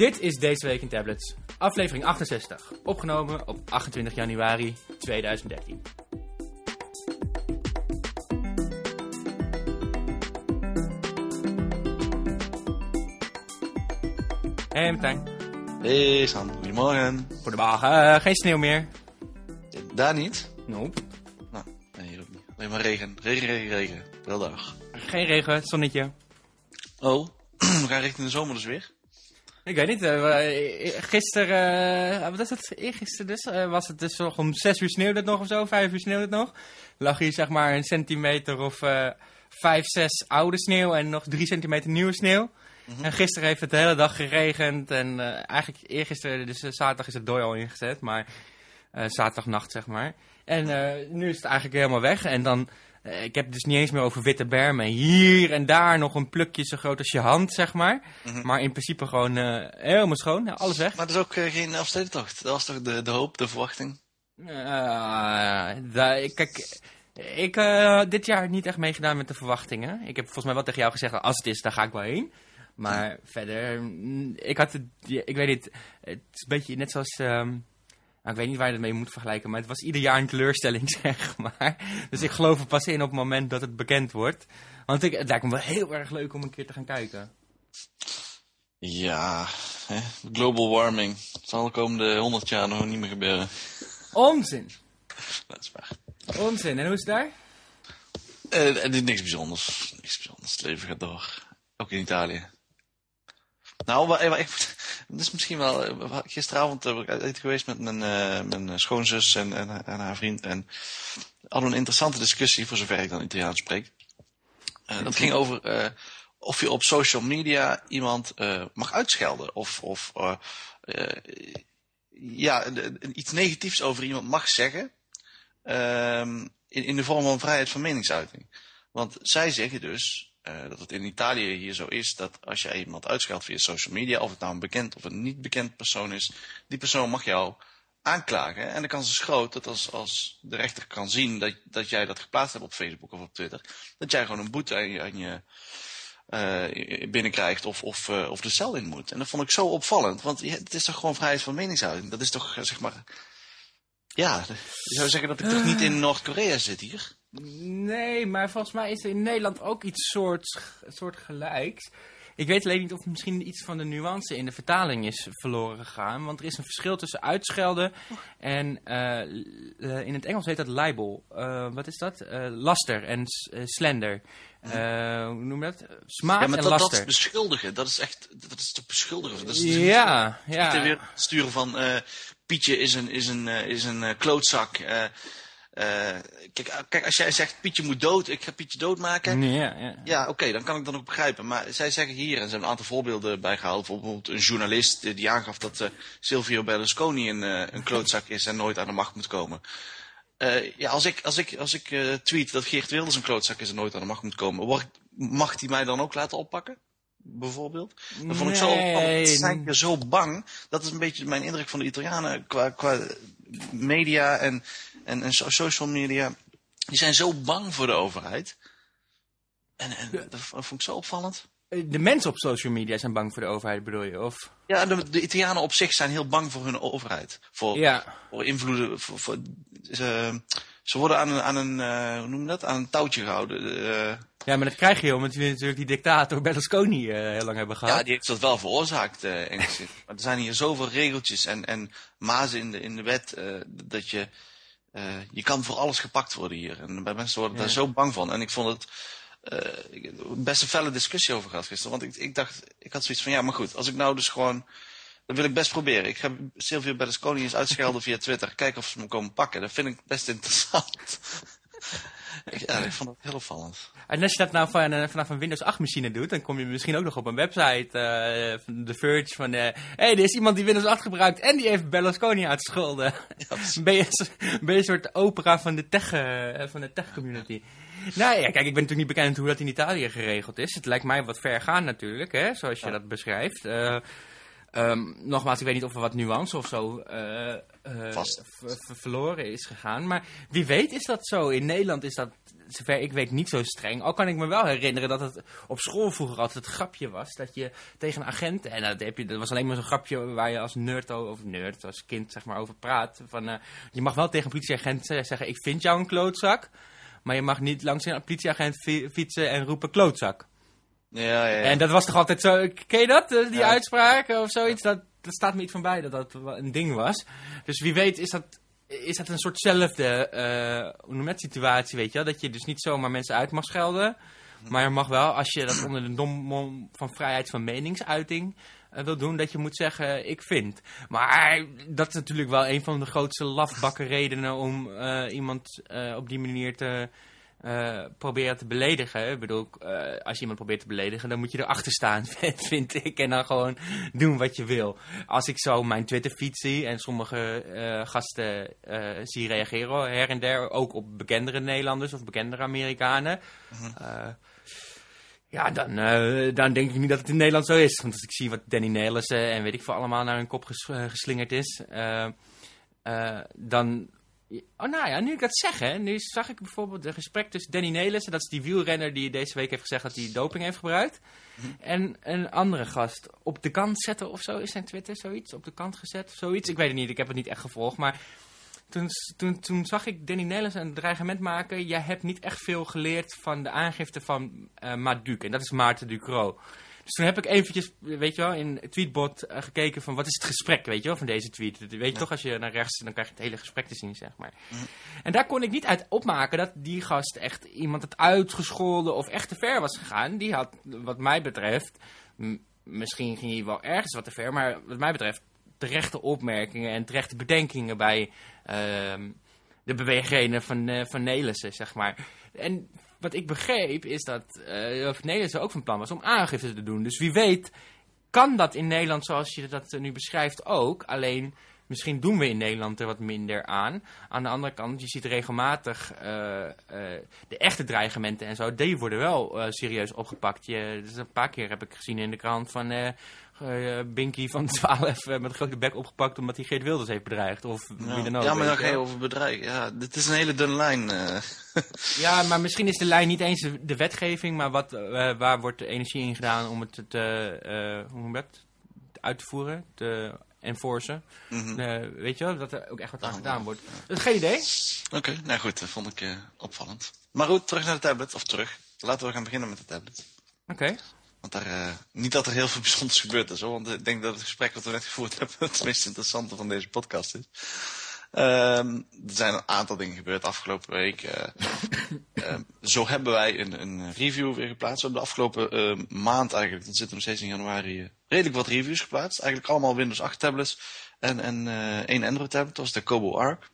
Dit is Deze Week in Tablets, aflevering 68, opgenomen op 28 januari 2013. Hey Martijn, Hey Sam, goedemorgen. goedemorgen. Eh, geen sneeuw meer. Daar niet? Nope. Nou, nee, hier ook niet. Alleen maar regen. Regen, regen, regen. Wel dag. Geen regen, zonnetje. Oh, we gaan richting de zomer dus weer. Ik weet niet, eh, we- gisteren, eh, wat is het, eergisteren dus, eh, was het dus nog om zes uur sneeuwde het nog of zo, vijf uur sneeuwde het nog. Lag hier zeg maar een centimeter of eh vijf, zes oude sneeuw en nog drie centimeter nieuwe sneeuw. En gisteren heeft het de hele dag geregend en eh, eigenlijk eergisteren, dus eh, zaterdag is het dooi al ingezet, maar eh, zaterdagnacht zeg maar. En eh, nu is het eigenlijk helemaal weg en dan... eh, ik heb het dus niet eens meer over witte bermen. Hier en daar nog een plukje zo groot als je hand, zeg maar. Mhm. Maar in principe gewoon eh, helemaal schoon. Ja, alles weg. Maar dat is ook eh, geen afstedentocht. Dat was toch de, de hoop, de verwachting? Kijk, ik uh, dit jaar niet echt meegedaan met de verwachtingen. Ik heb volgens mij wel tegen jou gezegd, als het is, dan ga ik wel heen. Maar verder, mm, ik had het, ik weet niet, het is een beetje net zoals, ehm, nou, ik weet niet waar je het mee moet vergelijken, maar het was ieder jaar een teleurstelling, zeg maar. Dus ik geloof er pas in op het moment dat het bekend wordt. Want ik, het lijkt me wel heel erg leuk om een keer te gaan kijken. Ja, hè? global warming. Dat zal de komende 100 jaar nog niet meer gebeuren. Onzin, Dat is waar. onzin. En hoe is het daar? Eh, het is niks bijzonders. Niks bijzonders. Het leven gaat door. Ook in Italië. Nou, maar, maar ik, is misschien wel... eh, Gisteravond eh, ben ik uit geweest met mijn, eh, mijn schoonzus en, en, haar vriend. En hadden een interessante discussie, voor zover ik dan Italiaans spreek. Eh, dat ging over eh, of je op social media iemand eh, mag uitschelden. Of, of eh, eh, ja, iets negatiefs over iemand mag zeggen. ehm, in de vorm van vrijheid van meningsuiting. Want zij zeggen dus eh, dat het in Italië hier zo is dat als jij iemand uitscheldt via social media, of het nou een bekend of een niet bekend persoon is, die persoon mag jou aanklagen. En de kans is groot dat als, als de rechter kan zien dat, dat jij dat geplaatst hebt op Facebook of op Twitter, dat jij gewoon een boete aan je, eh, binnenkrijgt of, of, eh, of de cel in moet. En dat vond ik zo opvallend, want het is toch gewoon vrijheid van meningsuiting. Dat is toch, zeg maar... Ja, je zou zeggen dat ik toch niet in Noord-Korea zit hier? Nee, maar volgens mij is er in Nederland ook iets soort, soort gelijks. Ik weet alleen niet of misschien iets van de nuance in de vertaling is verloren gegaan. Want er is een verschil tussen uitschelden en eh, in het Engels heet dat libel. Eh, wat is dat? Eh, laster en slender. Hoe noem je dat? Smaad Ja, maar en dat, dat laster. is beschuldigen. Dat is echt, dat is toch beschuldigen? Dat is ja, ja. ja. weer sturen van, Pietje is een, is een, is een klootzak. Eh, kijk, eh, kijk, als jij zegt Pietje moet dood, ik ga Pietje doodmaken. Ja, ja. Ja, oké, dan kan ik dat ook begrijpen. Maar zij zeggen hier, en ze hebben een aantal voorbeelden bijgehaald. Bijvoorbeeld een journalist eh, die aangaf dat eh, Silvio Berlusconi een, een klootzak is en nooit aan de macht moet komen. Ja, als ik, als ik, als ik tweet dat Geert Wilders een klootzak is en nooit aan de macht moet komen, mag hij mij dan ook laten oppakken? Bijvoorbeeld? Dat vond ik zo Nee. zijn hier zo bang. Dat is een beetje mijn indruk van de Italianen qua, qua media en, en, en so- social media. Die zijn zo bang voor de overheid. En, en dat vond ik zo opvallend. De mensen op social media zijn bang voor de overheid, bedoel je? Of? Ja, de, de Italianen op zich zijn heel bang voor hun overheid. Voor, Ja. voor invloeden. Voor, voor- ze, ze worden aan een, aan een eh, hoe noem je dat? Aan een touwtje gehouden. Eh, Ja, maar dat krijg je omdat jullie natuurlijk die dictator Berlusconi eh, heel lang hebben gehad. ja, die heeft dat wel veroorzaakt, maar er zijn hier zoveel regeltjes en, en mazen in de, in de wet. dat je. Eh, je kan voor alles gepakt worden hier. En bij mensen worden Ja. daar zo bang van. En ik vond het. eh, best een felle discussie over gehad gisteren. Want ik, ik dacht, ik had zoiets van, ja, maar goed, als ik nou dus gewoon, dat wil ik best proberen. Ik ga Silvio Berlusconi eens uitschelden via Twitter. Kijken of ze me komen pakken. Dat vind ik best interessant. Ja, ik vond het heel opvallend. En als je dat nou van, eh, vanaf een Windows 8 machine doet, dan kom je misschien ook nog op een website eh, van The Verge van... eh hey, er is iemand die Windows 8 gebruikt en die heeft Berlusconi uitschulden. ben, je, ben je een soort opera van de tech, eh, van de tech community. Nou ja, kijk, ik ben natuurlijk niet bekend hoe dat in Italië geregeld is. Het lijkt mij wat ver gaan natuurlijk, hè, zoals je dat beschrijft. Eh, Ehm, nogmaals, ik weet niet of er wat nuance of zo eh, eh, verloren is gegaan. Maar wie weet is dat zo. In Nederland is dat, zover ik weet, niet zo streng. Al kan ik me wel herinneren dat het op school vroeger altijd het grapje was. Dat je tegen een agent, en dat, heb je, dat was alleen maar zo'n grapje waar je als nerd, of nerd, als kind zeg maar over praat. Van, eh, je mag wel tegen een politieagent eh, zeggen, ik vind jou een klootzak. Maar je mag niet langs een politieagent fi- fietsen en roepen klootzak. Ja, ja, ja. En dat was toch altijd zo, ken je dat, die Ja. uitspraak of zoiets? Dat, dat staat me iets van bij dat dat een ding was. Dus wie weet is dat, is dat een soortzelfde het, situatie, weet je wel? Dat je dus niet zomaar mensen uit mag schelden. Maar je mag wel, als je dat onder de dom van vrijheid van meningsuiting eh, wil doen, dat je moet zeggen, ik vind. Maar dat is natuurlijk wel een van de grootste lafbakken redenen om eh, iemand op die manier te eh, proberen te beledigen. Ik bedoel, eh, als je iemand probeert te beledigen, dan moet je erachter staan, vind ik. En dan gewoon doen wat je wil. Als ik zo mijn Twitter-feed zie en sommige eh, gasten zie reageren her en der, ook op bekendere Nederlanders of bekendere Amerikanen. eh, ja, dan, dan denk ik niet dat het in Nederland zo is. Want als ik zie wat Danny Nelissen en weet ik veel allemaal naar hun kop ges- geslingerd is, dan... Oh, nou ja, nu ik dat zeg, hè, nu zag ik bijvoorbeeld een gesprek tussen Danny Nelissen, dat is die wielrenner die deze week heeft gezegd dat hij doping heeft gebruikt, en een andere gast op de kant zetten of zo, is zijn Twitter zoiets, op de kant gezet, zoiets, ik weet het niet, ik heb het niet echt gevolgd, maar toen, toen, toen zag ik Danny Nelissen een dreigement maken, jij hebt niet echt veel geleerd van de aangifte van eh Maduc, en dat is Maarten Ducro. Dus toen heb ik eventjes, weet je wel, in Tweetbot eh, gekeken van wat is het gesprek, weet je wel, van deze tweet. Weet je toch, als je naar rechts, dan krijg je het hele gesprek te zien, zeg maar. En daar kon ik niet uit opmaken dat die gast echt iemand had uitgescholden of echt te ver was gegaan. Die had, wat mij betreft, misschien ging hij wel ergens wat te ver, maar wat mij betreft terechte opmerkingen en terechte bedenkingen bij ehm, de beweegrenen van, eh van Nelissen, zeg maar. En wat ik begreep is dat eh Nelissen ook van plan was om aangifte te doen. Dus wie weet kan dat in Nederland zoals je dat nu beschrijft ook. Alleen misschien doen we in Nederland er wat minder aan. Aan de andere kant, je ziet regelmatig eh, eh, de echte dreigementen en zo. Die worden wel serieus opgepakt. Je, dus een paar keer heb ik gezien in de krant van... eh Binky van 12 eh, met een grote bek opgepakt omdat hij Geert Wilders heeft bedreigd. Of wie dan ook. ja, maar dan ga je over bedrijf. Ja, dit is een hele dunne lijn. eh. Ja, maar misschien is de lijn niet eens de, wetgeving, maar wat, eh, waar wordt de energie in gedaan om het te, eh, hoe noem dat? uit te voeren, te enforcen. Mhm. Eh, weet je wel, dat er ook echt wat aan gedaan ja. wordt. Dat is geen idee. Oké, nou goed, dat vond ik eh, opvallend. Maar goed, terug naar de tablet. Of terug. Laten we gaan beginnen met de tablet. Oké. Want daar, eh, niet dat er heel veel bijzonders gebeurd is hoor. Want ik denk dat het gesprek wat we net gevoerd hebben het meest interessante van deze podcast is. Ehm, er zijn een aantal dingen gebeurd afgelopen week. eh. Ehm, zo hebben wij een, een review weer geplaatst. We hebben de afgelopen eh, maand eigenlijk, zitten we nog steeds in januari, eh, redelijk wat reviews geplaatst. Eigenlijk allemaal Windows 8 tablets en, en eh, één Android tablet. Dat was de Kobo Arc.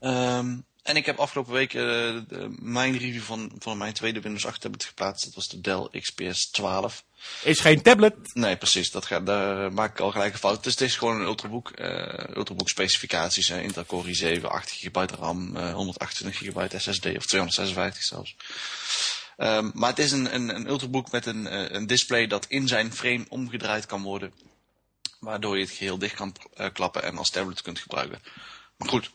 Ehm, en ik heb afgelopen week eh, de- mijn review van, van mijn tweede Windows 8 tablet geplaatst. Dat was de Dell XPS 12. Is geen tablet. Nee, precies. Dat gaat, daar maak ik al gelijk een fout. Dus het is gewoon een Ultrabook. eh Ultrabook specificaties. Intel Core i7, 8 GB RAM, eh 128 GB SSD of 256 zelfs. Ehm, maar het is een, een, een Ultrabook met een, eh, een display dat in zijn frame omgedraaid kan worden. Waardoor je het geheel dicht kan klappen en als tablet kunt gebruiken. Goed,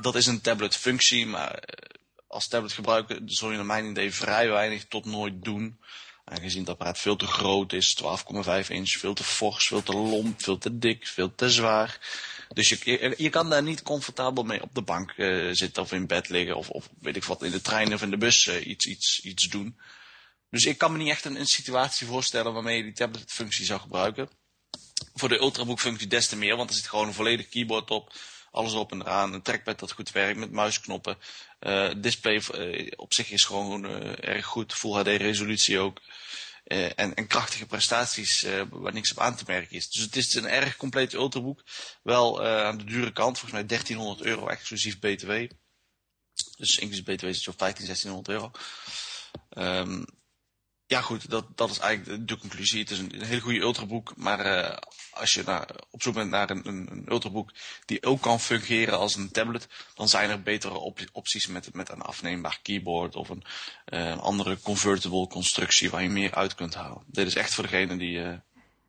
dat is een tablet functie. Maar eh, als tablet gebruiken zul je naar mijn idee vrij weinig tot nooit doen. Aangezien het apparaat veel te groot is, 12,5 inch, veel te fors, veel te lomp, veel te dik, veel te zwaar. Dus je, je, kan daar niet comfortabel mee op de bank eh, zitten of in bed liggen of, of weet ik wat, in de trein of in de bus eh, iets, iets, iets doen. Dus ik kan me niet echt een, een situatie voorstellen waarmee je die tabletfunctie zou gebruiken. Voor de Ultrabook functie des te meer, want er zit gewoon een volledig keyboard op. Alles op en eraan, een trackpad dat goed werkt met muisknoppen. Eh display eh, op zich is gewoon eh, erg goed, Full HD resolutie ook. En, en krachtige prestaties waar niks op aan te merken is. Dus het is een erg complete ultraboek. Wel aan de dure kant, volgens mij 1300 euro exclusief BTW. Dus inclusief BTW zit je op 15, 1600 euro. Ehm, ja goed, dat, dat is eigenlijk de, de conclusie. Het is een, een hele goede ultraboek, maar eh, als je naar, op zoek bent naar een, een, een ultraboek die ook kan fungeren als een tablet, dan zijn er betere op, opties met, met een afneembaar keyboard of een, eh, een andere convertible constructie waar je meer uit kunt halen. Dit is echt voor degene die, eh,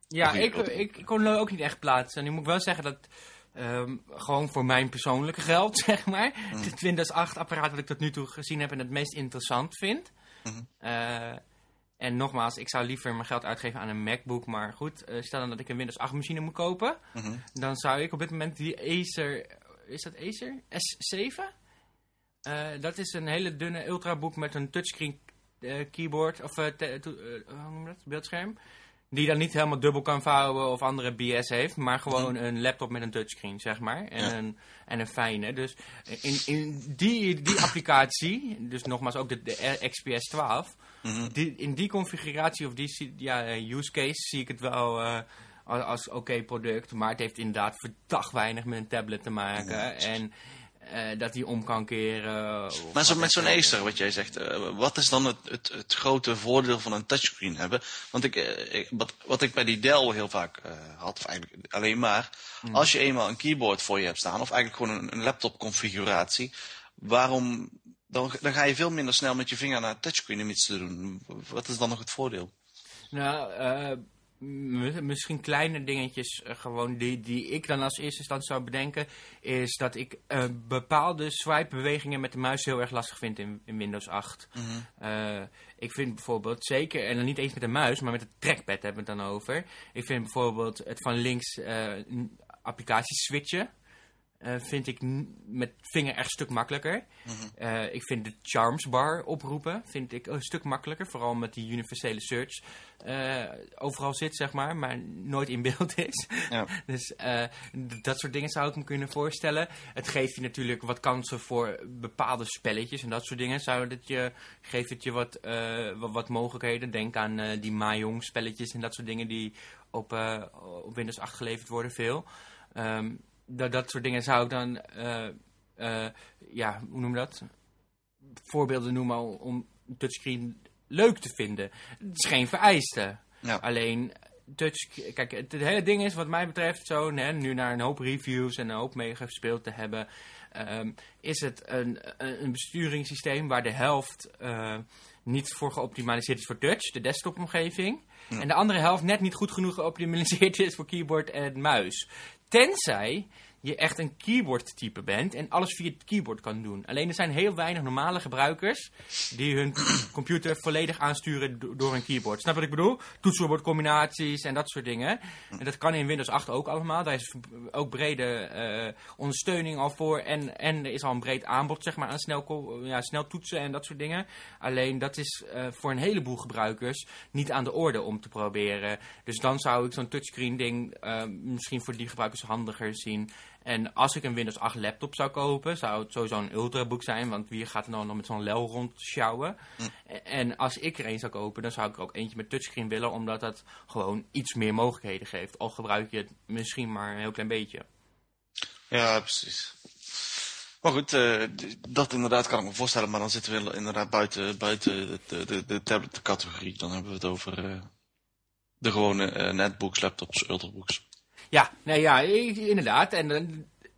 Ja, ik, ik, ik kon ook niet echt plaatsen. En ik moet wel zeggen dat ehm, gewoon voor mijn persoonlijke geld, zeg maar, Mhm. het Windows 8 apparaat wat ik tot nu toe gezien heb en het meest interessant vind. Eh, en nogmaals, ik zou liever mijn geld uitgeven aan een MacBook. Maar goed, eh, stel dan dat ik een Windows 8 machine moet kopen. Mhm. Dan zou ik op dit moment die Acer, is dat Acer? S7? Eh, dat is een hele dunne ultrabook met een touchscreen eh, keyboard, of te- to- hoe noem je dat? beeldscherm. Die dan niet helemaal dubbel kan vouwen of andere BS heeft, maar gewoon een laptop met een touchscreen, zeg maar. En, Ja. een, en een fijne. Dus in, in die, die applicatie, dus nogmaals ook de, de XPS 12, Mhm. die, in die configuratie of die ja, eh, use case zie ik het wel eh, als, als oké product. Maar het heeft inderdaad verdacht weinig met een tablet te maken. Ja, en eh, dat die om kan keren. Maar zo, met zo'n. Acer, wat jij zegt, wat is dan het, het, het grote voordeel van een touchscreen hebben? Want ik, ik- wat, wat ik bij die Dell heel vaak had, of eigenlijk alleen maar, Hmm. als je eenmaal een keyboard voor je hebt staan, of eigenlijk gewoon een, een laptop configuratie, waarom, dan, dan ga je veel minder snel met je vinger naar het touchscreen om iets te doen. Wat is dan nog het voordeel? Nou, eh, misschien kleine dingetjes eh, gewoon die, die ik dan als eerste instantie zou bedenken. Is dat ik eh, bepaalde swipe-bewegingen met de muis heel erg lastig vind in, in Windows 8. Eh, ik vind bijvoorbeeld zeker, en dan niet eens met de muis, maar met het trackpad hebben we het dan over. Ik vind bijvoorbeeld het van links applicaties switchen. Eh, vind ik met vinger echt een stuk makkelijker. Eh, ik vind de Charms bar oproepen vind ik een stuk makkelijker. Vooral met die universele search eh, overal zit, zeg maar, maar nooit in beeld is. Ja. Dus dat soort dingen zou ik me kunnen voorstellen. Het geeft je natuurlijk wat kansen voor bepaalde spelletjes en dat soort dingen. Zou dat je, geeft het je wat, wat, wat mogelijkheden. Denk aan die Mahjong spelletjes en dat soort dingen die op, op Windows 8 geleverd worden veel. Ehm, dat, dat soort dingen zou ik dan, eh, ja, hoe noem je dat? Voorbeelden noemen om- touchscreen leuk te vinden. Het is geen vereiste. Ja. Alleen, touch, kijk, het, het hele ding is wat mij betreft zo, hè, nu naar een hoop reviews en een hoop mee gespeeld te hebben, ehm, is het een, een een besturingssysteem waar de helft eh, niet voor geoptimaliseerd is voor touch, de desktopomgeving, en de andere helft net niet goed genoeg geoptimaliseerd is voor keyboard en muis. Tenzij je echt een keyboard type bent en alles via het keyboard kan doen. Alleen er zijn heel weinig normale gebruikers die hun computer volledig aansturen do- door een keyboard. Snap wat ik bedoel? Toetsenbordcombinaties en dat soort dingen. En dat kan in Windows 8 ook allemaal. Daar is ook brede eh, ondersteuning al voor. En, en er is al een breed aanbod zeg maar, aan snel, ja, snel toetsen en dat soort dingen. Alleen dat is eh, voor een heleboel gebruikers niet aan de orde om te proberen. Dus dan zou ik zo'n touchscreen ding eh, misschien voor die gebruikers handiger zien. En als ik een Windows 8 laptop zou kopen, zou het sowieso een ultrabook zijn. Want wie gaat er dan nog met zo'n lel rondsjouwen? En als ik er een zou kopen, dan zou ik er ook eentje met touchscreen willen. Omdat dat gewoon iets meer mogelijkheden geeft. Al gebruik je het misschien maar een heel klein beetje. Ja, precies. Maar goed, eh, dat inderdaad kan ik me voorstellen, maar dan zitten we inderdaad buiten, buiten de, de, de tablet-categorie. Dan hebben we het over eh, de gewone eh, netbooks, laptops, ultrabooks. Ja, nee, ja, inderdaad. En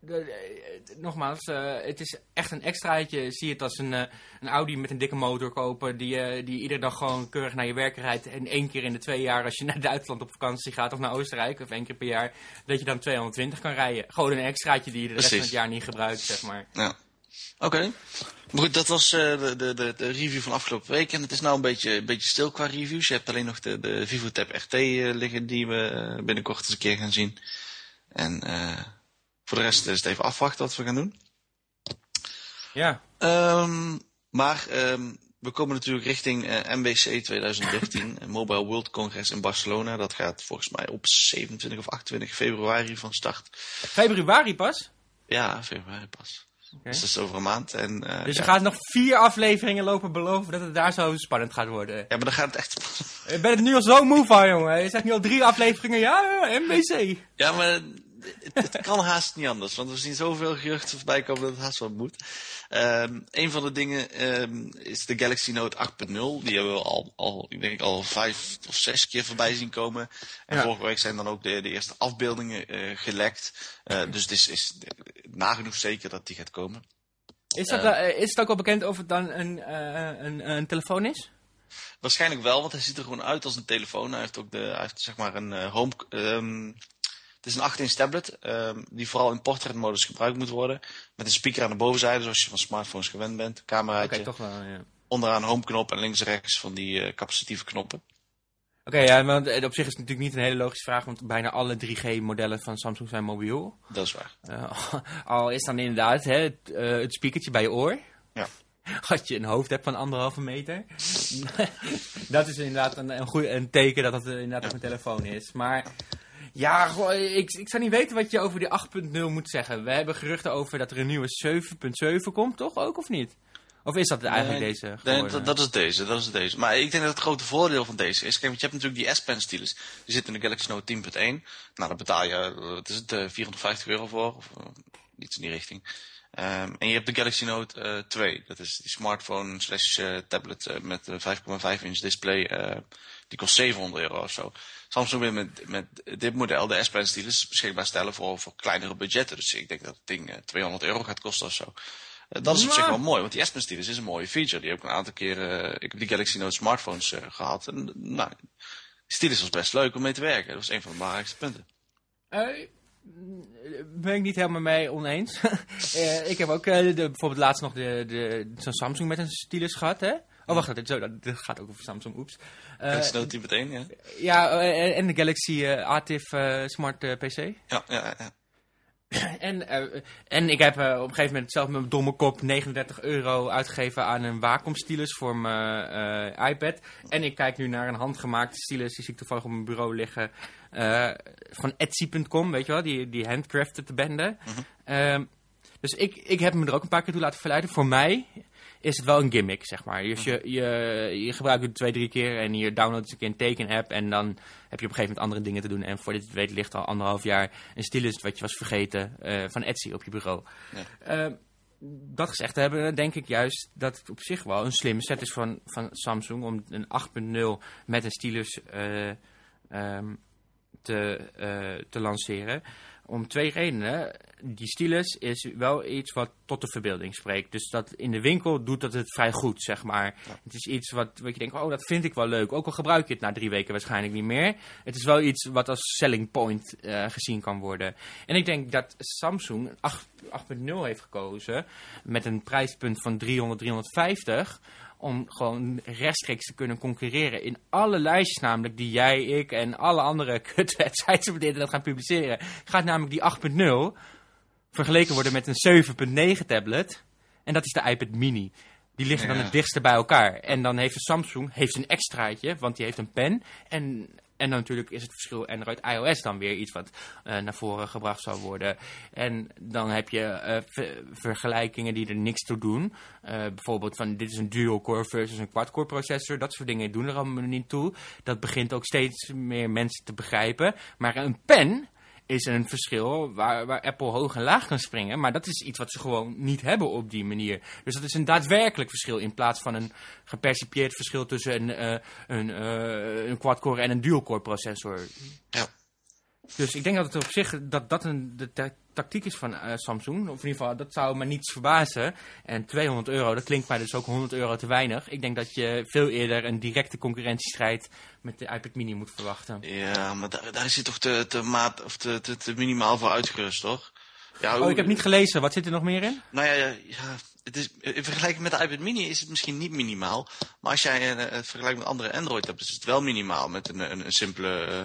de- eh, nogmaals, eh, het is echt een extraatje. Zie het als een, eh, een Audi met een dikke motor kopen. Die, eh, die iedere dag gewoon keurig naar je werk rijdt. En één keer in de twee jaar, als je naar Duitsland op vakantie gaat of naar Oostenrijk, of één keer per jaar, dat je dan 220 kan rijden. Gewoon een extraatje die je de rest van het jaar niet gebruikt, zeg maar. Ja. Oké. Maar goed, dat was eh, de, de, de, review van afgelopen week. En het is nou een beetje, een beetje stil qua reviews. Je hebt alleen nog de, de VivoTab RT eh, liggen die we eh, binnenkort eens een keer gaan zien. En voor de rest is het even afwachten wat we gaan doen. Ja, Ehm, maar ehm, we komen natuurlijk richting MWC 2013, een Mobile World Congress in Barcelona. Dat gaat volgens mij op 27 of 28 februari van start. februari pas. Ja, februari pas. Dus dat is over een maand. En, eh, Dus je ja. gaat nog vier afleveringen lopen beloven dat het daar zo spannend gaat worden. ja, maar dan gaat het echt... Ik ben er nu al zo moe van, jongen. Je zegt nu al drie afleveringen, ja, ja, MBC. Ja, maar het, het kan haast niet anders. Want we zien zoveel geruchten voorbij komen dat het haast wel moet. Ehm, een van de dingen ehm, is de Galaxy Note 8.0. Die hebben we al, al, ik denk al vijf of zes keer voorbij zien komen. En Ja. vorige week zijn dan ook de, de eerste afbeeldingen eh, gelekt. Eh, dus het is, is nagenoeg zeker dat die gaat komen. Is, dat, eh, is het ook al bekend of het dan een, een, een telefoon is? Waarschijnlijk wel, want hij ziet er gewoon uit als een telefoon. Hij heeft ook de, hij heeft zeg maar een home... ehm, het is een 8-inch tablet, ehm, die vooral in portretmodus gebruikt moet worden. Met een speaker aan de bovenzijde, zoals je van smartphones gewend bent. Cameraatje, Oké, toch wel, ja. onderaan homeknop en links en rechts van die eh, capacitieve knoppen. Oké, ja, want eh, op zich is het natuurlijk niet een hele logische vraag, want bijna alle 3G-modellen van Samsung zijn mobiel. Dat is waar. Eh, al is dan inderdaad hè, het, het speakertje bij je oor. Ja. Als je een hoofd hebt van anderhalve meter. dat is inderdaad een, een, goeie, een teken dat het eh, inderdaad ook een telefoon is. Maar ja, goh, ik, ik zou niet weten wat je over die 8.0 moet zeggen. We hebben geruchten over dat er een nieuwe 7.7 komt, toch ook, of niet? Of is dat eigenlijk Nee, deze Nee, dat, dat is deze, dat is deze. Maar ik denk dat het grote voordeel van deze is... Kijk, want je hebt natuurlijk die S-Pen stylus. Die zit in de Galaxy Note 10.1. Nou, daar betaal je, eh, wat is het, eh, 450 euro voor. Of eh, iets in die richting. Ehm, en je hebt de Galaxy Note eh, 2. Dat is die smartphone slash eh, tablet eh, met een 5,5 inch display. eh, die kost 700 euro of zo. Samsung wil met, met dit model, de S-Pen stylus, beschikbaar stellen voor, voor kleinere budgetten. Dus ik denk dat het ding eh, 200 euro gaat kosten of zo. Eh, dat is op zich wel mooi, want die S-Pen stylus is een mooie feature. Die heb ik een aantal keren, eh, ik heb die Galaxy Note smartphones eh, gehad. En nou, die stylus was best leuk om mee te werken. Dat was een van de belangrijkste punten. Eh, ben ik niet helemaal mee oneens. Eh, ik heb ook eh, de, bijvoorbeeld laatst nog de, de, zo'n Samsung met een stylus gehad, hè? Oh, wacht, dit, zo, dat, dit gaat ook over Samsung, oeps. Eh, Galaxy Note 10.1, ja. ja, eh, en de Galaxy eh Atif eh, Smart eh, PC. Ja, ja, ja. En, eh, en ik heb eh, op een gegeven moment zelf met mijn domme kop 39 euro uitgegeven aan een Wacom stylus voor mijn eh, iPad. En ik kijk nu naar een handgemaakte stylus, die zie ik toevallig op mijn bureau liggen, eh, van Etsy.com, weet je wel, die, die handcrafted bende. Ehm, dus ik, ik heb me er ook een paar keer toe laten verleiden. Voor mij is het wel een gimmick, zeg maar. Dus je, je, je gebruikt het twee, drie keer en je downloadt eens een keer een teken-app en dan heb je op een gegeven moment andere dingen te doen. En voor dit je het weet ligt al anderhalf jaar een stylus wat je was vergeten eh, van Etsy op je bureau. Eh, dat gezegd te hebben, denk ik juist dat het op zich wel een slimme set is van, van Samsung om een 8.0 met een stylus eh, ehm, te, eh, te lanceren. Om twee redenen. Die stylus is wel iets wat tot de verbeelding spreekt. Dus dat in de winkel doet dat het vrij goed, zeg maar. Het is iets wat, wat je denkt, oh, dat vind ik wel leuk. Ook al gebruik je het na drie weken waarschijnlijk niet meer. Het is wel iets wat als selling point eh, gezien kan worden. En ik denk dat Samsung 8 8.0 heeft gekozen met een prijspunt van 300, 350 om gewoon rechtstreeks te kunnen concurreren in alle lijstjes namelijk die jij, ik en alle andere kutwebsites internet gaan publiceren. Gaat namelijk die 8.0 vergeleken worden met een 7.9 tablet en dat is de iPad mini. Die liggen dan het dichtste bij elkaar. En dan heeft de Samsung heeft een extraatje, want die heeft een pen. En, en dan natuurlijk is het verschil Android iOS dan weer iets wat eh, naar voren gebracht zou worden. En dan heb je eh, ver- vergelijkingen die er niks toe doen. Eh, bijvoorbeeld van dit is een dual-core versus een quad-core processor. Dat soort dingen doen er allemaal niet toe. Dat begint ook steeds meer mensen te begrijpen. Maar een pen is een verschil waar, waar Apple hoog en laag kan springen. Maar dat is iets wat ze gewoon niet hebben op die manier. Dus dat is een daadwerkelijk verschil in plaats van een gepercipieerd verschil tussen een, eh, een, eh, een quad-core en een dual-core processor. Ja. Dus ik denk dat het op zich dat dat een, de ta- tactiek is van eh, Samsung. Of in ieder geval, dat zou me niets verbazen. En 200 euro, dat klinkt mij dus ook 100 euro te weinig. Ik denk dat je veel eerder een directe concurrentiestrijd met de iPad mini moet verwachten. Ja, maar daar, daar is hij toch te, te, maat, of te, te, te minimaal voor uitgerust, toch? Ja, Oh, ik heb niet gelezen. Wat zit er nog meer in? Nou ja, ja, ja, het is, in vergelijking met de iPad mini is het misschien niet minimaal. Maar als jij eh, het vergelijkt met andere Android hebt, is het wel minimaal. Met een, een, een simpele eh,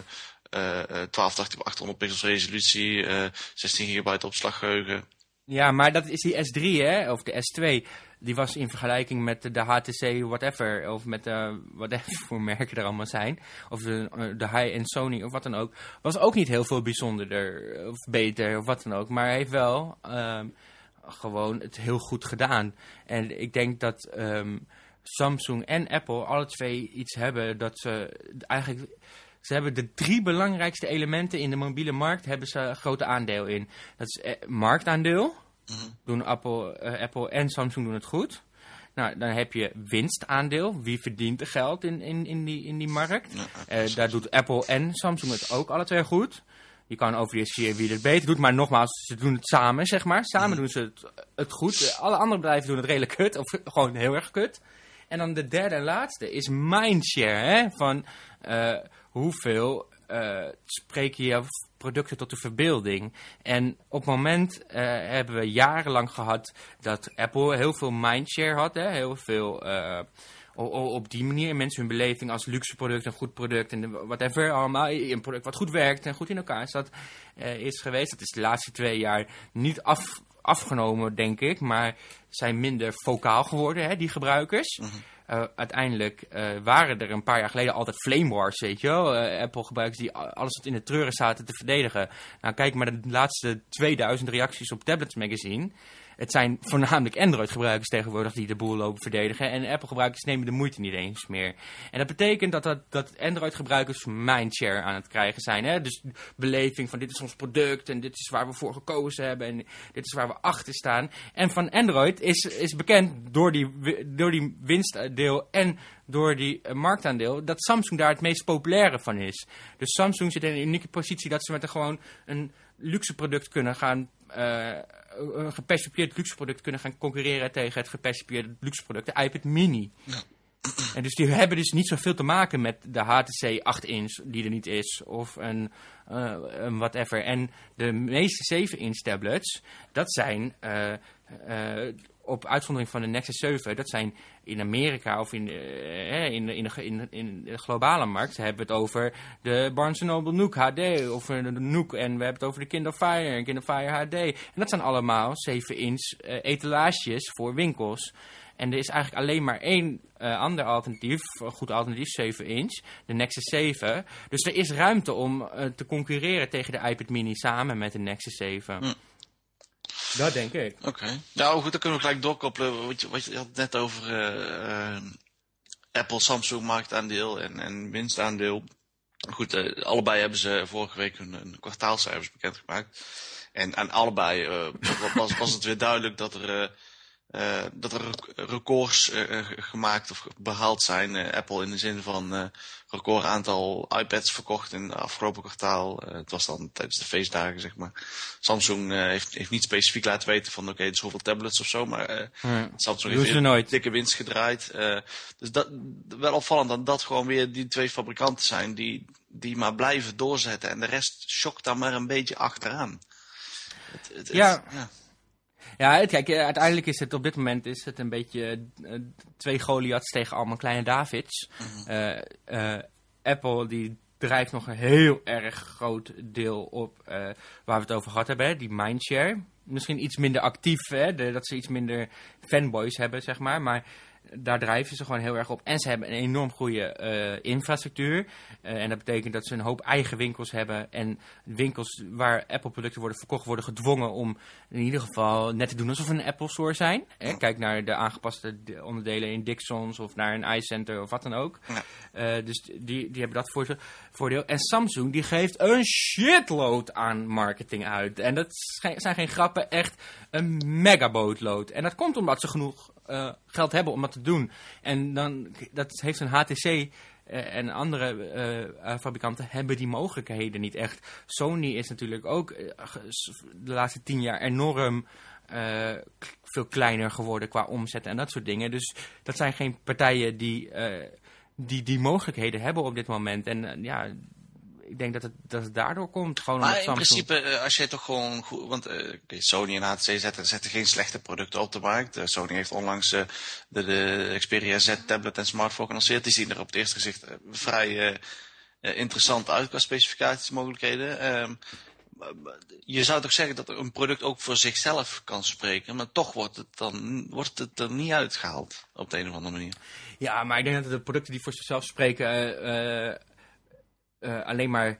1280 op 800 pixels resolutie, eh 16 gigabyte opslaggeheugen. Ja, maar dat is die S3, hè? Of de S2. Die was in vergelijking met de, HTC whatever. Of met de whatever voor merken er allemaal zijn. Of de, eh, de high-end Sony of wat dan ook. Was ook niet heel veel bijzonderder. Of beter of wat dan ook. Maar heeft wel ehm, gewoon het heel goed gedaan. En ik denk dat ehm, Samsung en Apple alle twee iets hebben dat ze eigenlijk... Ze hebben de drie belangrijkste elementen in de mobiele markt hebben ze een grote aandeel in. Dat is eh, marktaandeel. Doen Apple, eh, Apple en Samsung doen het goed. Nou, dan heb je winstaandeel. Wie verdient er geld in, in, in, die, in die markt? Ja, Eh, daar doet Apple en Samsung het ook alle twee goed. Je kan over discussiëren wie het beter doet. Maar nogmaals, ze doen het samen, zeg maar. Samen doen ze het, het goed. Alle andere bedrijven doen het redelijk kut. Of gewoon heel erg kut. En dan de derde en laatste is mindshare. Hè? Van hoeveel uh, spreken je producten tot de verbeelding. En op het moment uh, hebben we jarenlang gehad dat Apple heel veel mindshare had. Hè? Heel veel op die manier mensen hun beleving als luxe product, een goed product en whatever allemaal. Een product wat goed werkt en goed in elkaar staat is geweest. Dat is de laatste twee jaar niet af, afgenomen, denk ik. Maar zijn minder vocaal geworden, hè, die gebruikers. Mhm. Uh, uiteindelijk uh, waren er een paar jaar geleden altijd flame wars, weet je wel. Uh, Apple-gebruikers die alles wat in de treuren zaten te verdedigen. Nou, kijk maar de laatste 2000 reacties op Tablets Magazine. Het zijn voornamelijk Android-gebruikers tegenwoordig die de boel lopen verdedigen. En Apple-gebruikers nemen de moeite niet eens meer. En dat betekent dat, dat, dat Android-gebruikers mindshare aan het krijgen zijn. Hè? Dus beleving van dit is ons product en dit is waar we voor gekozen hebben en dit is waar we achter staan. En van Android is, is bekend door die, door die winstdeel en door die uh, marktaandeel, dat Samsung daar het meest populaire van is. Dus Samsung zit in een unieke positie dat ze met een gewoon een luxe product kunnen gaan uh, een gepercipieerd luxeproduct kunnen gaan concurreren tegen het gepercipieerde luxeproduct, de iPad Mini. Ja. En dus die hebben dus niet zoveel te maken met de HTC 8 inch die er niet is, of een, uh, een whatever. En de meeste 7 inch tablets, dat zijn uh, op uitzondering van de Nexus 7, dat zijn in Amerika of in, uh, in, in, in, in, de globale markt, hebben we het over de Barnes Noble Nook HD of de Nook en we hebben het over de Kindle Fire en Kindle Fire HD. En dat zijn allemaal 7-inch uh, eh, etalages voor winkels. En er is eigenlijk alleen maar één ander alternatief, goed alternatief, 7 inch, de Nexus 7. Dus er is ruimte om te concurreren tegen de iPad mini samen met de Nexus 7. Hm. Dat denk ik. Oké. Nou goed, dan kunnen we gelijk doorkoppelen. Wat je, wat je had net over uh, Apple, Samsung marktaandeel en, en winstaandeel. Goed, uh, allebei hebben ze vorige week hun, kwartaalcijfers bekendgemaakt. En aan allebei was, was het weer duidelijk dat er dat er records gemaakt of behaald zijn. Apple in de zin van record aantal iPads verkocht in het afgelopen kwartaal. het was dan tijdens de feestdagen, zeg maar. Samsung heeft, heeft niet specifiek laten weten van oké, okay, dus hoeveel tablets of zo. Maar hmm. Samsung heeft nooit. dikke winst gedraaid. dus dat, wel opvallend dat dat gewoon weer die twee fabrikanten zijn die, die maar blijven doorzetten. En de rest schokt dan maar een beetje achteraan. Het, het, ja. ja. Ja, kijk, eh, uiteindelijk is het op dit moment is het een beetje uh, twee Goliaths tegen allemaal kleine Davids. uh, Apple die drijft nog een heel erg groot deel op waar we het over gehad hebben, hè, die mindshare. Misschien iets minder actief, hè, de, dat ze iets minder fanboys hebben, zeg maar. Maar daar drijven ze gewoon heel erg op. En ze hebben een enorm goede uh, infrastructuur. Uh, en dat betekent dat ze een hoop eigen winkels hebben. En winkels waar Apple-producten worden verkocht, worden gedwongen om in ieder geval net te doen alsof een Apple Store zijn. Kijk naar de aangepaste onderdelen in Dixons of naar een iCenter of wat dan ook. Ja. Uh, dus die, die hebben dat voordeel. En Samsung die geeft een shitload aan marketing uit. En dat zijn geen grappen, echt een megabootload. En dat komt omdat ze genoeg uh, geld hebben om dat te doen. En dan, dat heeft een HTC eh, en andere uh, fabrikanten hebben die mogelijkheden niet echt. Sony is natuurlijk ook de laatste tien jaar enorm veel kleiner geworden qua omzet en dat soort dingen. Dus dat zijn geen partijen die, die die mogelijkheden hebben op dit moment. En ja, ik denk dat het, dat het daardoor komt. Gewoon maar in principe, eh, als je toch gewoon goed... Want uh, Sony en HTC zetten, zetten geen slechte producten op de markt. Uh, Sony heeft onlangs uh, de, de Xperia Z tablet en smartphone gelanceerd. Die zien er op het eerste gezicht vrij interessant uit qua specificatiesmogelijkheden. Ehm, je zou toch zeggen dat een product ook voor zichzelf kan spreken, maar toch wordt het dan wordt het er niet uitgehaald op de een of andere manier. Ja, maar ik denk dat de producten die voor zichzelf spreken uh, alleen maar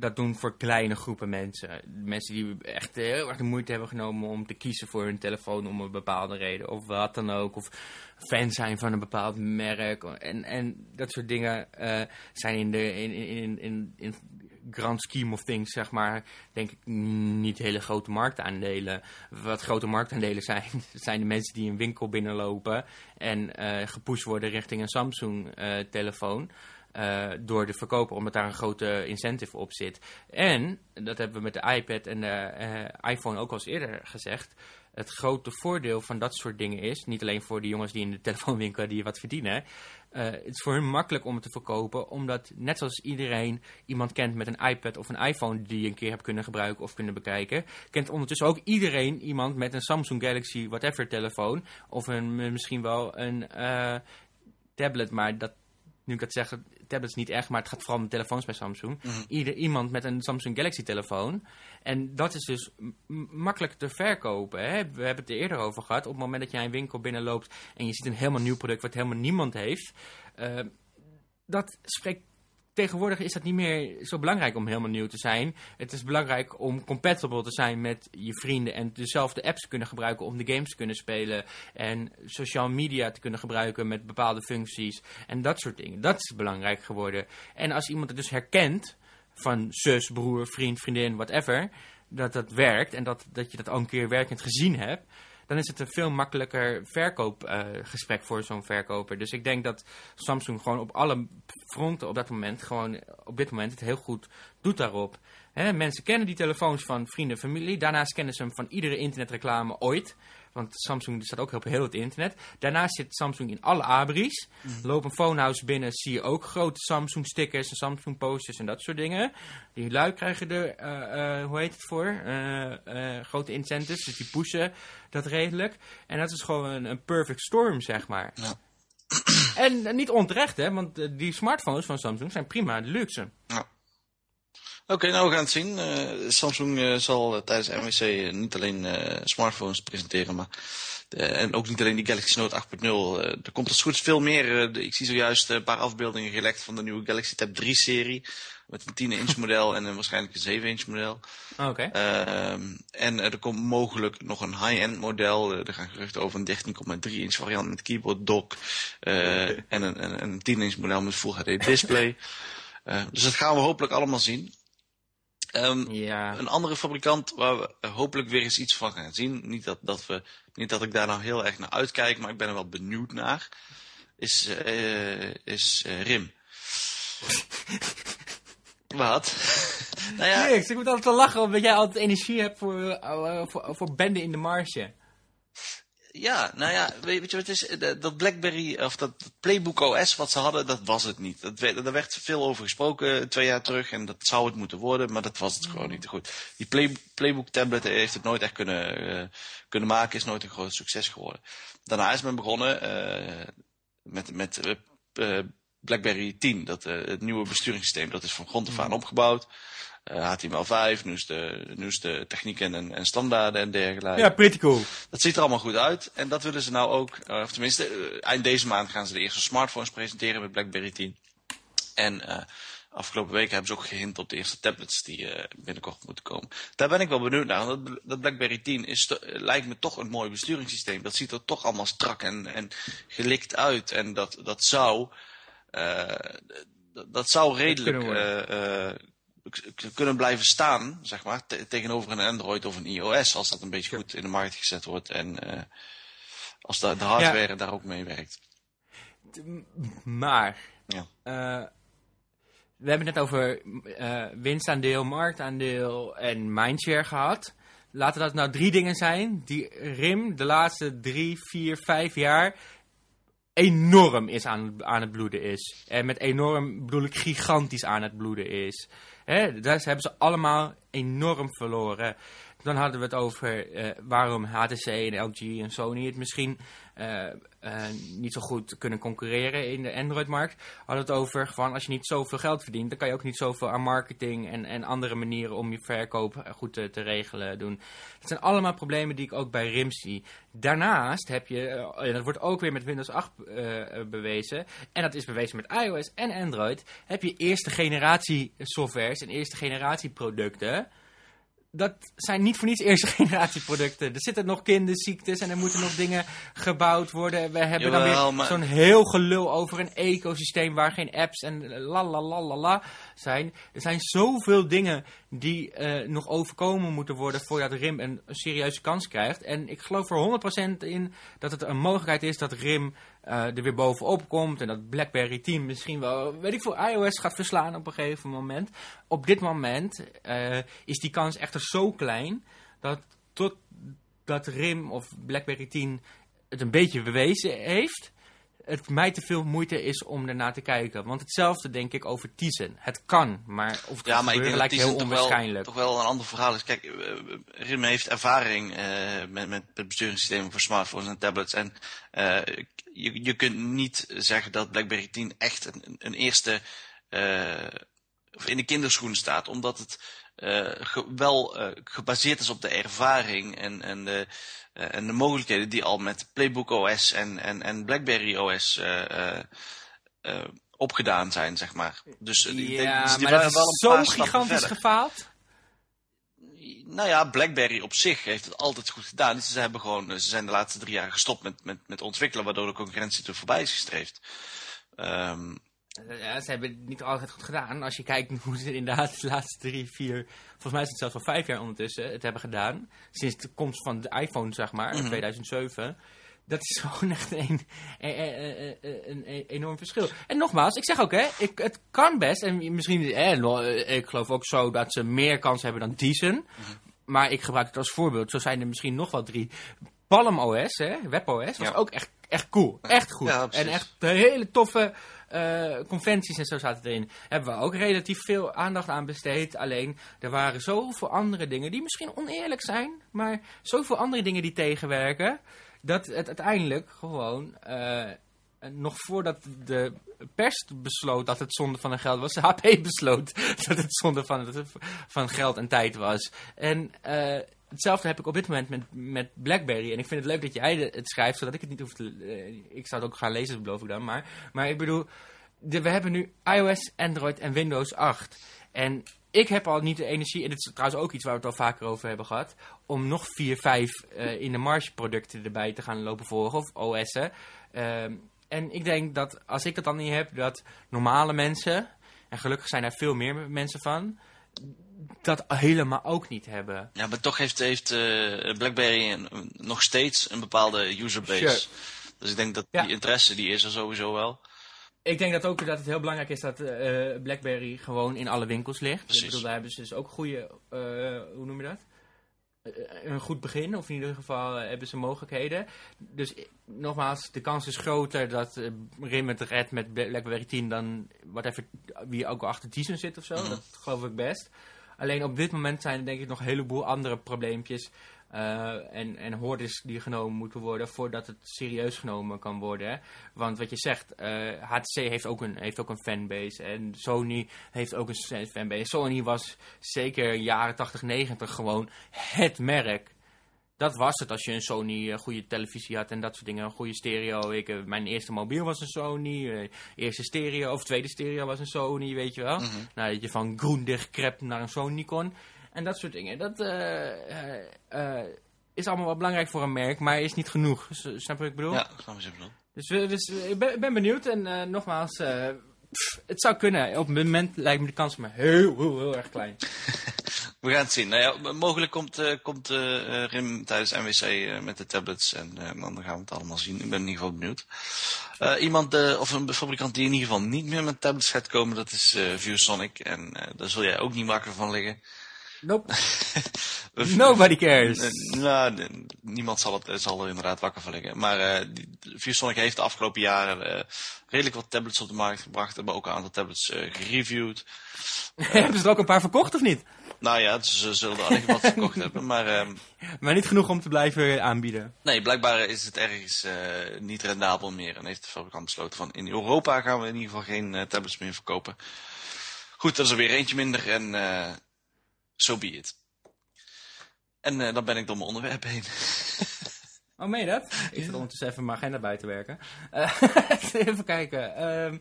dat doen voor kleine groepen mensen. Mensen die echt heel erg de moeite hebben genomen om te kiezen voor hun telefoon om een bepaalde reden. Of wat dan ook. Of fan zijn van een bepaald merk. En, en dat soort dingen uh, zijn in de in, in, in, in grand scheme of things, zeg maar, denk ik niet hele grote marktaandelen. Wat grote marktaandelen zijn, zijn de mensen die een winkel binnenlopen en uh, gepusht worden richting een Samsung-telefoon. Door de verkoper, omdat daar een grote incentive op zit. En, dat hebben we met de iPad en de uh, iPhone ook al eens eerder gezegd, het grote voordeel van dat soort dingen is, niet alleen voor de jongens die in de telefoonwinkel die wat verdienen, uh, het is voor hun makkelijk om het te verkopen, omdat net zoals iedereen iemand kent met een iPad of een iPhone die je een keer hebt kunnen gebruiken of kunnen bekijken, kent ondertussen ook iedereen iemand met een Samsung Galaxy whatever telefoon of een, misschien wel een tablet, maar dat nu ik dat zeg, tablets niet echt, maar het gaat vooral om telefoons bij Samsung. Mhm. Ieder, iemand met een Samsung Galaxy telefoon. En dat is dus makkelijk te verkopen. Hè? We hebben het er eerder over gehad. Op het moment dat jij een winkel binnenloopt en je ziet een helemaal nieuw product wat helemaal niemand heeft. Uh, dat spreekt tegenwoordig is dat niet meer zo belangrijk om helemaal nieuw te zijn. Het is belangrijk om compatible te zijn met je vrienden en dezelfde apps te kunnen gebruiken om de games te kunnen spelen. En social media te kunnen gebruiken met bepaalde functies en dat soort dingen. Dat is belangrijk geworden. En als iemand het dus herkent van zus, broer, vriend, vriendin, whatever, dat dat werkt en dat, dat je dat al een keer werkend gezien hebt dan is het een veel makkelijker verkoopgesprek uh, voor zo'n verkoper. Dus ik denk dat Samsung gewoon op alle fronten op dat moment, gewoon op dit moment het heel goed doet daarop. mensen kennen die telefoons van vrienden en familie. Daarnaast kennen ze hem van iedere internetreclame ooit. Want Samsung staat ook op heel het internet. Daarnaast zit Samsung in alle abris. Mm. Loop een phonehouse binnen, zie je ook grote Samsung stickers en Samsung posters en dat soort dingen. Die lui krijgen er, uh, uh, hoe heet het voor? Uh, grote incentives, dus die pushen dat redelijk. En dat is gewoon een, een perfect storm, zeg maar. Ja. En niet onterecht, hè, want die smartphones van Samsung zijn prima luxe. Ja. Oké, nou we gaan het zien. Uh, Samsung uh, zal uh, tijdens MWC niet alleen smartphones presenteren, maar en ook niet alleen die Galaxy Note 8.0. er komt als goed veel meer. ik zie zojuist een paar afbeeldingen gelekt van de nieuwe Galaxy Tab 3 serie. Met een 10-inch model en een waarschijnlijk een 7-inch model. Oh, oké. Ehm, en er komt mogelijk nog een high-end model. er gaan geruchten over een 13,3 inch variant met keyboard dock. en een, een, een 10-inch model met Full HD display. dus dat gaan we hopelijk allemaal zien. Um, ja. Een andere fabrikant waar we hopelijk weer eens iets van gaan zien. Niet dat, dat, we, niet dat ik daar nou heel erg naar uitkijk, maar ik ben er wel benieuwd naar. Is, uh, is uh, RIM. Wat? nou ja. Niks, ik moet altijd te lachen omdat jij altijd energie hebt voor, uh, voor, voor benden in de marge. Ja, nou ja, weet, je wat het is? Dat BlackBerry, of dat Playbook OS wat ze hadden, dat was het niet. Dat, daar werd veel over gesproken twee jaar terug en dat zou het moeten worden, maar dat was het gewoon niet goed. Die Play, Playbook tablet heeft het nooit echt kunnen, uh, kunnen maken, is nooit een groot succes geworden. Daarna is men begonnen uh, met, met uh, BlackBerry 10, dat, het nieuwe besturingssysteem, dat is van grond af aan mm. opgebouwd. HTML5, nu is de, nu is de technieken en, en standaarden en dergelijke. Ja, pretty cool. Dat ziet er allemaal goed uit. En dat willen ze nou ook, uh, of tenminste, eind deze maand gaan ze de eerste smartphones presenteren met BlackBerry 10. En afgelopen weken hebben ze ook gehint op de eerste tablets die binnenkort moeten komen. Daar ben ik wel benieuwd naar. Dat, dat BlackBerry 10 is lijkt me toch een mooi besturingssysteem. Dat ziet er toch allemaal strak en, en gelikt uit. En dat, dat zou... dat zou redelijk kunnen blijven staan, zeg maar, tegenover een Android of een iOS, als dat een beetje goed in de markt gezet wordt en als de, de hardware daar ook mee werkt. Maar, ja. We hebben het net over uh, winstaandeel, marktaandeel en mindshare gehad. Laten dat nou drie dingen zijn die RIM de laatste drie, vier, vijf jaar enorm is aan, aan het bloeden is. En met enorm bedoel ik gigantisch aan het bloeden is. Hè, daar hebben ze allemaal enorm verloren. Dan hadden we het over uh, waarom HTC en LG en Sony het misschien uh, uh, niet zo goed kunnen concurreren in de Android-markt. Hadden het over gewoon als je niet zoveel geld verdient, dan kan je ook niet zoveel aan marketing en, en andere manieren om je verkoop goed te, te regelen doen. Dat zijn allemaal problemen die ik ook bij RIM zie. Daarnaast heb je, en dat wordt ook weer met Windows 8 bewezen, en dat is bewezen met iOS en Android, heb je eerste generatie softwares en eerste generatie producten dat zijn niet voor niets eerste generatie producten. Er zitten nog kinderziektes en er moeten nog dingen gebouwd worden. We hebben dan weer zo'n heel gelul over een ecosysteem waar geen apps en la la la la la zijn. Er zijn zoveel dingen die uh, nog overkomen moeten worden voordat RIM een, een, serieuze kans krijgt. En ik geloof er 100% in dat het een mogelijkheid is dat RIM uh, er weer bovenop komt. En dat BlackBerry 10 misschien wel, weet ik veel, iOS gaat verslaan op een gegeven moment. Op dit moment uh, is die kans echter zo klein dat tot dat RIM of BlackBerry 10 het een beetje bewezen heeft, het mij te veel moeite is om ernaar te kijken. Want hetzelfde denk ik over Tizen. Het kan, maar of het Ja, maar ik denk lijkt heel toch wel, onwaarschijnlijk. toch wel een ander verhaal is. Kijk, eh, Rim heeft ervaring eh, met, met het besturingssysteem voor smartphones en tablets. En eh, je, je kunt niet zeggen dat BlackBerry 10 echt een, een eerste of in de kinderschoen staat. Omdat het wel gebaseerd is op de ervaring en, en, de, en de mogelijkheden die al met Playbook OS en, en, en BlackBerry OS eh, eh, eh, opgedaan zijn, zeg maar. Dus eh, Ja, dus die maar waren dat wel is een zo gigantisch gefaald. Nou ja, BlackBerry op zich heeft het altijd goed gedaan. Dus ze, hebben gewoon, ze zijn de laatste drie jaar gestopt met, met, met ontwikkelen, waardoor de concurrentie er voorbij is gestreefd. Ehm, Ja, ze hebben het niet altijd goed gedaan. Als je kijkt hoe ze inderdaad de laatste drie, vier, volgens mij is het zelfs al vijf jaar ondertussen, het hebben gedaan. Sinds de komst van de iPhone, zeg maar, in 2007. Dat is gewoon echt een, een, een, een- een enorm verschil. En nogmaals, ik zeg ook, hè, ik, het kan best. En misschien, lo- ik geloof ook zo dat ze meer kans hebben dan Tizen. Maar ik gebruik het als voorbeeld. Zo zijn er misschien nog wel drie. Palm OS, hè, WebOS, was Ja. ook echt, echt cool. Echt goed. Ja, en echt hele toffe eh, conventies en zo zaten erin. Hebben we ook relatief veel aandacht aan besteed. Alleen, er waren zoveel andere dingen die misschien oneerlijk zijn. Maar zoveel andere dingen die tegenwerken. Dat het uiteindelijk gewoon... eh, nog voordat de pers besloot dat het zonde van geld was, de HP besloot dat het zonde van, van geld en tijd was. En eh, hetzelfde heb ik op dit moment met, met BlackBerry. En ik vind het leuk dat jij het schrijft, zodat ik het niet hoef te... eh, ik zou het ook gaan lezen, beloof ik dan. Maar, maar ik bedoel, we hebben nu iOS, Android en Windows 8. En ik heb al niet de energie, en dit is trouwens ook iets waar we het al vaker over hebben gehad, om nog 4, 5 eh, in de marge producten erbij te gaan lopen volgen, of OS'en. Ehm, en ik denk dat als ik dat dan niet heb, dat normale mensen, en gelukkig zijn er veel meer mensen van, dat helemaal ook niet hebben. ja, maar toch heeft, heeft eh, BlackBerry een- een- nog steeds een bepaalde userbase. Sure. Dus ik denk dat Ja. die interesse, die is er sowieso wel. Ik denk dat ook dat het heel belangrijk is dat eh, BlackBerry gewoon in alle winkels ligt. Precies. Ik bedoel, daar hebben ze dus ook goede, eh, hoe noem je dat? Eh, een goed begin, of in ieder geval eh, hebben ze mogelijkheden. Dus eh, nogmaals, de kans is groter dat eh, Rim het redt met BlackBerry 10 dan whatever, wie ook achter Tizen zit of zo. Mhm. Dat geloof ik best. Alleen op dit moment zijn er denk ik nog een heleboel andere probleempjes. eh, en, en hordes die genomen moeten worden voordat het serieus genomen kan worden. hè. Want wat je zegt, eh, HTC heeft ook, een, heeft ook een fanbase. En Sony heeft ook een fanbase. Sony was zeker jaren 80, 90 gewoon het merk. Dat was het als je een Sony eh, goede televisie had en dat soort dingen. Een goede stereo. Ik, eh, mijn eerste mobiel was een Sony. eh, eerste stereo of tweede stereo was een Sony, weet je wel. Mhm. Nou, dat je van groendig crep naar een Sony kon. En dat soort dingen. Dat is allemaal wel belangrijk voor een merk, maar is niet genoeg. S- Snap je wat ik bedoel? Ja, snap ik zo bedoel. Dus, dus ik ben, ik ben benieuwd. En nogmaals, het zou kunnen. Op het moment lijkt me de kans maar heel, heel, heel erg klein. We gaan het zien. Nou ja, mogelijk komt, eh, komt eh, Rim tijdens NWC eh, met de tablets en dan gaan we het allemaal zien. Ik ben in ieder geval benieuwd. Iemand, of een fabrikant die in ieder geval niet meer met tablets gaat komen, dat is ViewSonic. En daar zul jij ook niet wakker van liggen. Nope. Nobody cares. Eh, nou, niemand zal, het, zal er inderdaad wakker van liggen. Maar eh die- ViewSonic heeft de afgelopen jaren eh, redelijk wat tablets op de markt gebracht. Hebben ook een aantal tablets eh, gereviewd. Hebben ze er ook een paar verkocht of niet? Nou ja, ze zullen er aardig wat verkocht hebben. Maar ehm, Maar niet genoeg om te blijven aanbieden. nee, blijkbaar is het ergens eh, niet rendabel meer. En heeft de fabrikant besloten van in Europa gaan we in ieder geval geen eh, tablets meer verkopen. Goed, dat is er weer eentje minder en eh so be it. En eh, dan ben ik door mijn onderwerp heen. Oh, meen je dat? Ik zit ondertussen even mijn agenda bij te werken. Eh, even kijken. Ehm,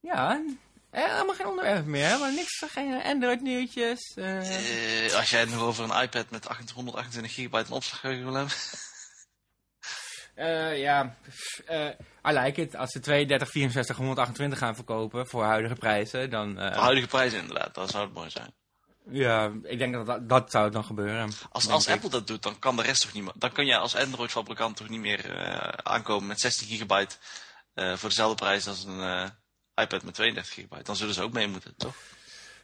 ja, eh, helemaal geen onderwerp meer. Maar niks, geen Android-nieuwtjes. als jij het nog over een iPad met 128 gigabyte opslaggeheugen wil hebben. Ja, eh, I like it. Als ze 32, 64, 128 gaan verkopen voor huidige prijzen, dan... De huidige prijzen inderdaad, dat zou het mooi zijn. Ja, ik denk dat, dat dat zou dan gebeuren. Als, als. Apple dat doet, dan kan de rest toch niet meer. Dan kun je als Android-fabrikant toch niet meer eh, aankomen met 16 gigabyte eh, voor dezelfde prijs als een eh, iPad met 32 gigabyte. Dan zullen ze ook mee moeten, toch?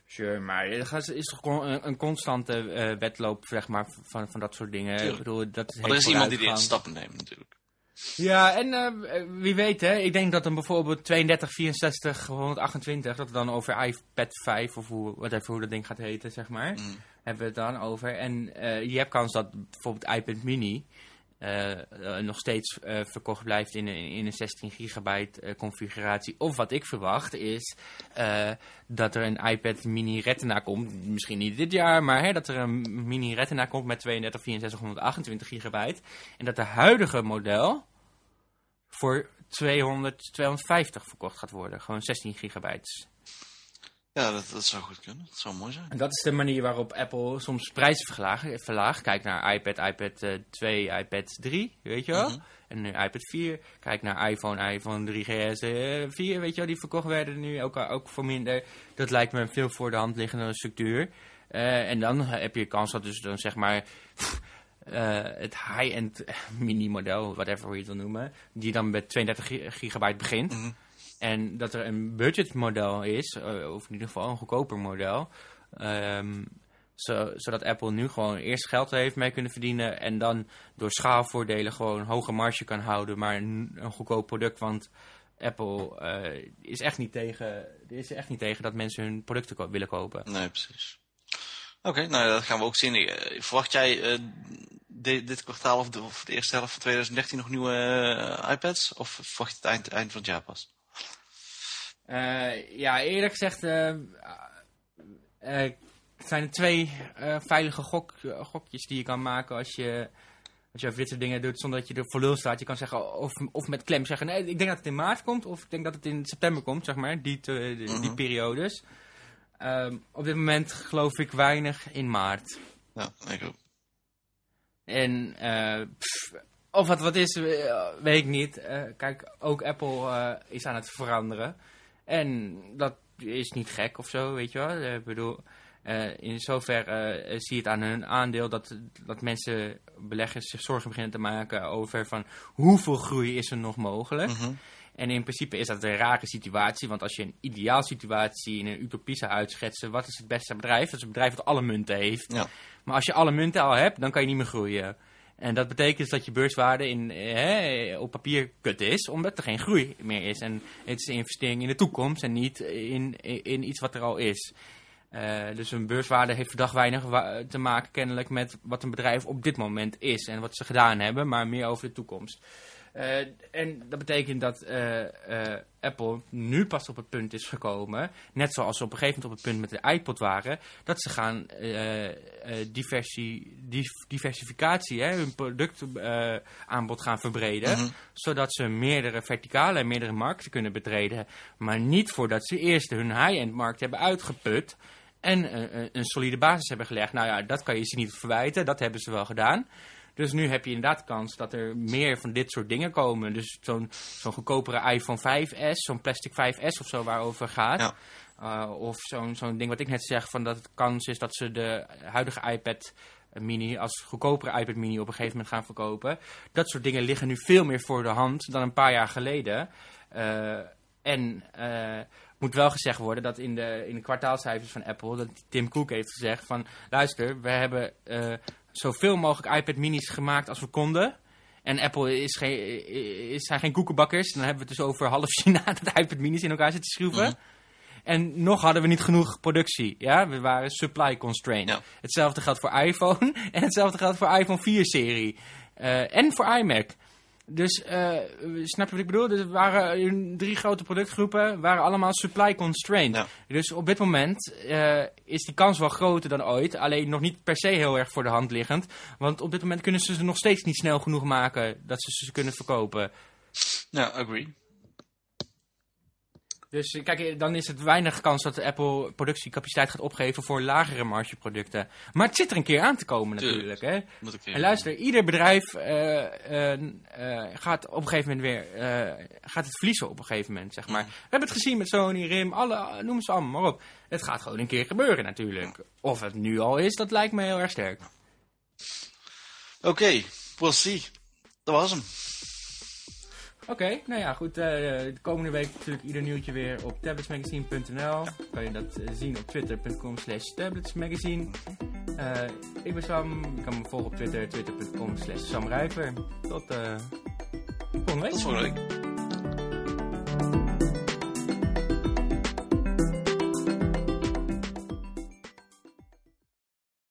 Sure, maar het is toch een, een constante wedloop zeg maar, van, van dat soort dingen. Ik bedoel, dat Maar er is iemand die vooruitgang. stappen neemt natuurlijk. Ja, en eh, wie weet, hè. Ik denk dat dan bijvoorbeeld 32, 64, 128, dat we dan over iPad 5 of hoe, whatever hoe dat ding gaat heten, zeg maar, Mm. hebben we het dan over. En eh, je hebt kans dat bijvoorbeeld iPad mini eh, nog steeds verkocht blijft in een, in een 16 gigabyte configuratie. Of wat ik verwacht is dat er een iPad mini Retina komt. Misschien niet dit jaar, maar hè, dat er een mini Retina komt met 32, 64, 128 gigabyte. En dat de huidige model voor 200, 250 verkocht gaat worden. Gewoon 16 gigabytes. Ja, dat, dat zou goed kunnen. Dat zou mooi zijn. En dat is de manier waarop Apple soms prijzen verlaagt. verlaagt. Kijk naar iPad, iPad eh, 2, iPad 3, weet je wel. Mhm. En nu iPad 4. Kijk naar iPhone, iPhone 3GS eh, 4, weet je wel. Die verkocht werden nu ook, ook voor minder. Dat lijkt me een veel voor de hand liggende structuur. Eh, en dan heb je kans dat dus dan zeg maar... eh, het high-end mini-model, whatever hoe je het wil noemen... die dan met 32 gi- gigabyte begint... Mhm. En dat er een budgetmodel is, eh, of in ieder geval een goedkoper model. ehm, zo, zodat Apple nu gewoon eerst geld heeft mee kunnen verdienen. En dan door schaalvoordelen gewoon hoge marge kan houden. Maar een, een goedkoop product. Want Apple eh, is, echt niet tegen, is echt niet tegen dat mensen hun producten ko- willen kopen. Nee, precies. Oké, nou dat gaan we ook zien. Verwacht jij eh, di- dit kwartaal of de, of de eerste helft van 2013 nog nieuwe eh, iPads? Of verwacht je het eind, eind van het jaar pas? Eh, ja, eerlijk gezegd eh, zijn er twee veilige gok, gokjes die je kan maken als je, als je over dit soort dingen doet zonder dat je er voor lul staat. Je kan zeggen, of, of met klem zeggen, nee, ik denk dat het in maart komt of ik denk dat het in september komt, zeg maar, die, te- die, die Mhm. periodes. Ehm, op dit moment geloof ik weinig in maart. Ja, ik ook. En eh, of het wat is, eh, weet ik niet. Eh, kijk, ook Apple is aan het veranderen. En dat is niet gek of zo, weet je wel. Ik bedoel, in zoverre zie je het aan hun aandeel dat, dat mensen, beleggers, zich zorgen beginnen te maken over van hoeveel groei is er nog mogelijk. Mhm. En in principe is dat een rare situatie, want als je een ideaal situatie in een utopie zou uitschetsen, wat is het beste bedrijf? Dat is een bedrijf dat alle munten heeft. Ja. Maar als je alle munten al hebt, dan kan je niet meer groeien. En dat betekent dus dat je beurswaarde in, eh, op papier kut is, omdat er geen groei meer is. En het is een investering in de toekomst en niet in, in, in iets wat er al is. Eh, dus een beurswaarde heeft verdacht weinig te maken kennelijk met wat een bedrijf op dit moment is en wat ze gedaan hebben, maar meer over de toekomst. Eh, en dat betekent dat eh, eh, Apple nu pas op het punt is gekomen, net zoals ze op een gegeven moment op het punt met de iPod waren, dat ze gaan diversi dif- diversificatie, hè, hun productaanbod gaan verbreden, Mhm. zodat ze meerdere verticale en meerdere markten kunnen betreden, maar niet voordat ze eerst hun high-end markt hebben uitgeput en een solide basis hebben gelegd. Nou ja, dat kan je ze niet verwijten, dat hebben ze wel gedaan. Dus nu heb je inderdaad kans dat er meer van dit soort dingen komen. Dus zo'n zo'n goedkopere iPhone 5S, zo'n plastic 5S of zo waarover gaat. Ja. Uh, of zo'n zo'n ding wat ik net zeg, van dat het kans is dat ze de huidige iPad mini als goedkopere iPad mini op een gegeven moment gaan verkopen. Dat soort dingen liggen nu veel meer voor de hand dan een paar jaar geleden. Uh, en uh, moet wel gezegd worden dat in de, in de kwartaalcijfers van Apple, dat Tim Cook heeft gezegd van, luister, we hebben zoveel mogelijk iPad minis gemaakt als we konden. En Apple is geen, is, zijn geen koekenbakkers. Dan hebben we het dus over half China dat iPad minis in elkaar zitten schroeven. Mm. En nog hadden we niet genoeg productie. Ja? We waren supply constrained. Ja. Hetzelfde geldt voor iPhone. En hetzelfde geldt voor iPhone 4-serie. Uh, en voor iMac. Dus uh, snap je wat ik bedoel? Dus er waren drie grote productgroepen, waren allemaal supply constrained. Ja. Dus op dit moment uh, is die kans wel groter dan ooit. Alleen nog niet per se heel erg voor de hand liggend. Want op dit moment kunnen ze ze nog steeds niet snel genoeg maken dat ze ze kunnen verkopen. Ja, agree. Dus kijk, dan is het weinig kans dat Apple productiecapaciteit gaat opgeven voor lagere margeproducten. Maar het zit er een keer aan te komen natuurlijk. Hè? En luister, ieder bedrijf uh, uh, uh, gaat op een gegeven moment weer gaat het verliezen op een gegeven moment, zeg maar. Mm. We hebben het gezien met Sony, RIM, alle, noem ze allemaal maar op. Het gaat gewoon een keer gebeuren natuurlijk. Of het nu al is, dat lijkt me heel erg sterk. Oké, okay, we'll see. Dat was hem. Oké, nou ja, goed. eh, de komende week natuurlijk ieder nieuwtje weer op tabletsmagazine.nl. Kan je dat eh, zien op twitter.com slash tabletsmagazine. Eh, ik ben Sam. Je kan me volgen op Twitter, twitter.com slash. Tot volgende week. Tot volgende week.